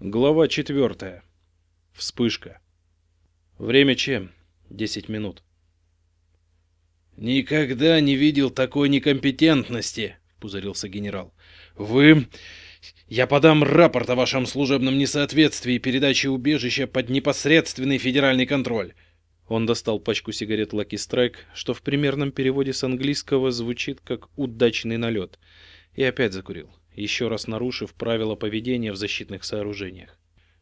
Глава четвертая. Вспышка. Время чем? Десять минут. «Никогда не видел такой некомпетентности», — пузырился генерал. «Вы... Я подам рапорт о вашем служебном несоответствии и передаче убежища под непосредственный федеральный контроль». Он достал пачку сигарет Lucky Strike, что в примерном переводе с английского звучит как «удачный налет», и опять закурил еще раз нарушив правила поведения в защитных сооружениях.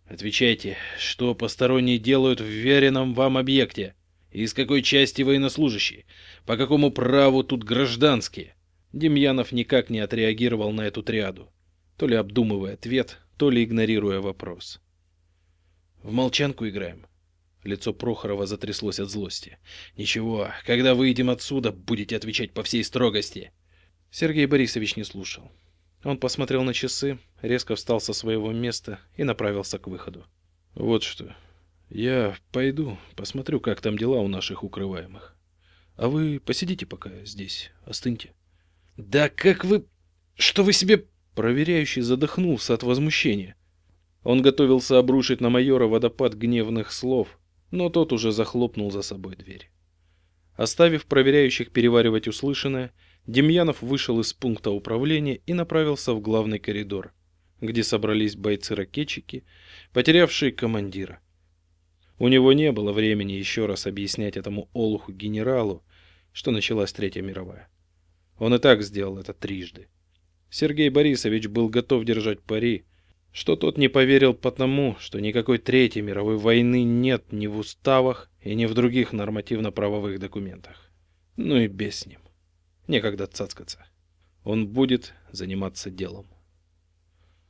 Отвечайте, что посторонние делают в веренном вам объекте? Из какой части военнослужащие? По какому праву тут гражданские? Демьянов никак не отреагировал на эту триаду, то ли обдумывая ответ, то ли игнорируя вопрос. В молчанку играем. Лицо Прохорова затряслось от злости. Ничего, когда выйдем отсюда, будете отвечать по всей строгости. Сергей Борисович не слушал. Он посмотрел на часы, резко встал со своего места и направился к выходу. Вот что. Я пойду, посмотрю, как там дела у наших укрываемых. А вы посидите пока здесь, остыньте. Да как вы... Что вы себе... Проверяющий задохнулся от возмущения. Он готовился обрушить на майора водопад гневных слов, но тот уже захлопнул за собой дверь. Оставив проверяющих переваривать услышанное, Демьянов вышел из пункта управления и направился в главный коридор, где собрались бойцы-ракетчики, потерявшие командира. У него не было времени еще раз объяснять этому олуху-генералу, что началась Третья мировая. Он и так сделал это трижды. Сергей Борисович был готов держать пари, что тот не поверил потому, что никакой Третьей мировой войны нет ни в уставах и ни в других нормативно-правовых документах. Ну и без с ним. Некогда цацкаться. Он будет заниматься делом.